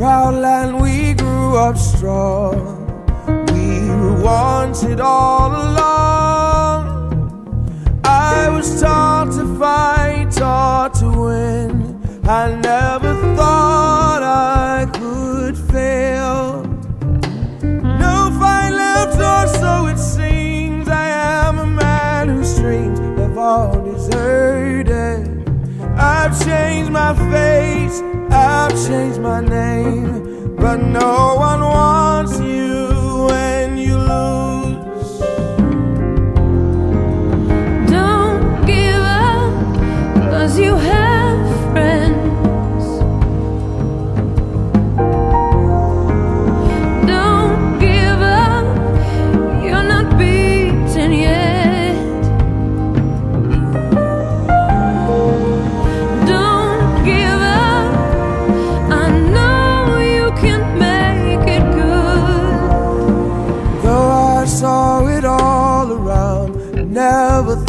proud land we grew up strong. We were wanted all along. I was taught to fight, taught to win. I I've changed my name, but no one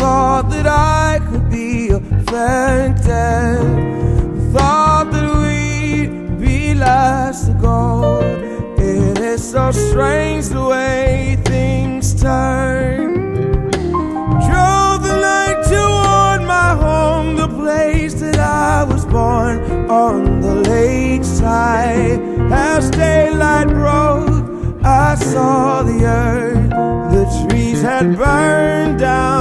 thought that I could be a affected. Thought that we'd be last to go. It is so strange the way things turn. Drove the night toward my home, the place that I was born on the lakeside. As daylight broke, I saw the earth. The trees had burned down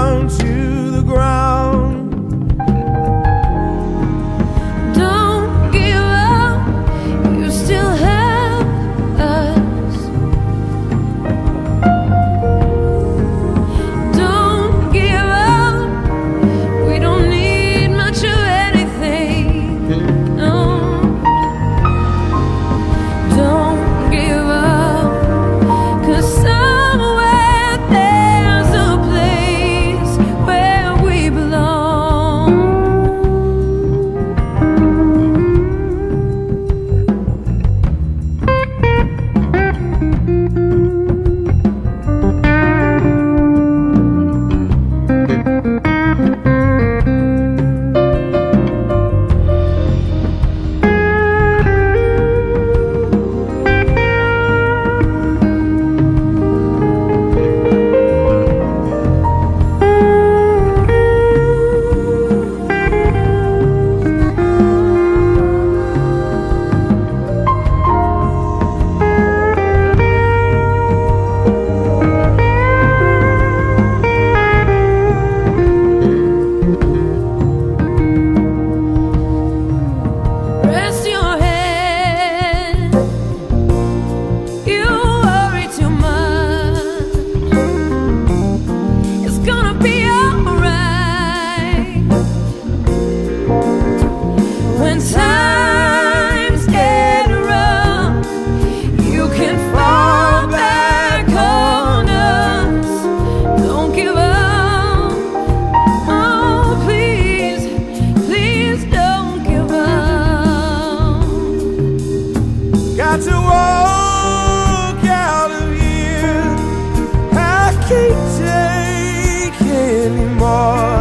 can't take anymore.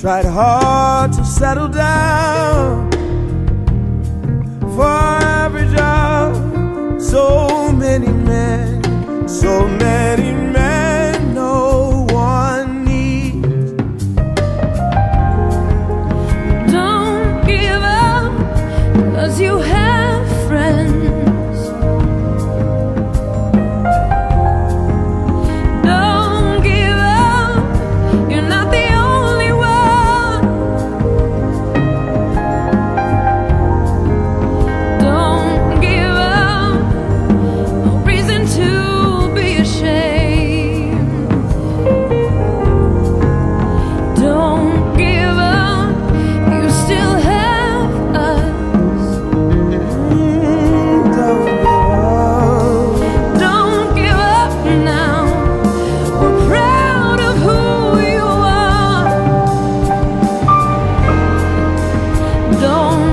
Tried hard to settle down. For every job, so many men, so many men. alone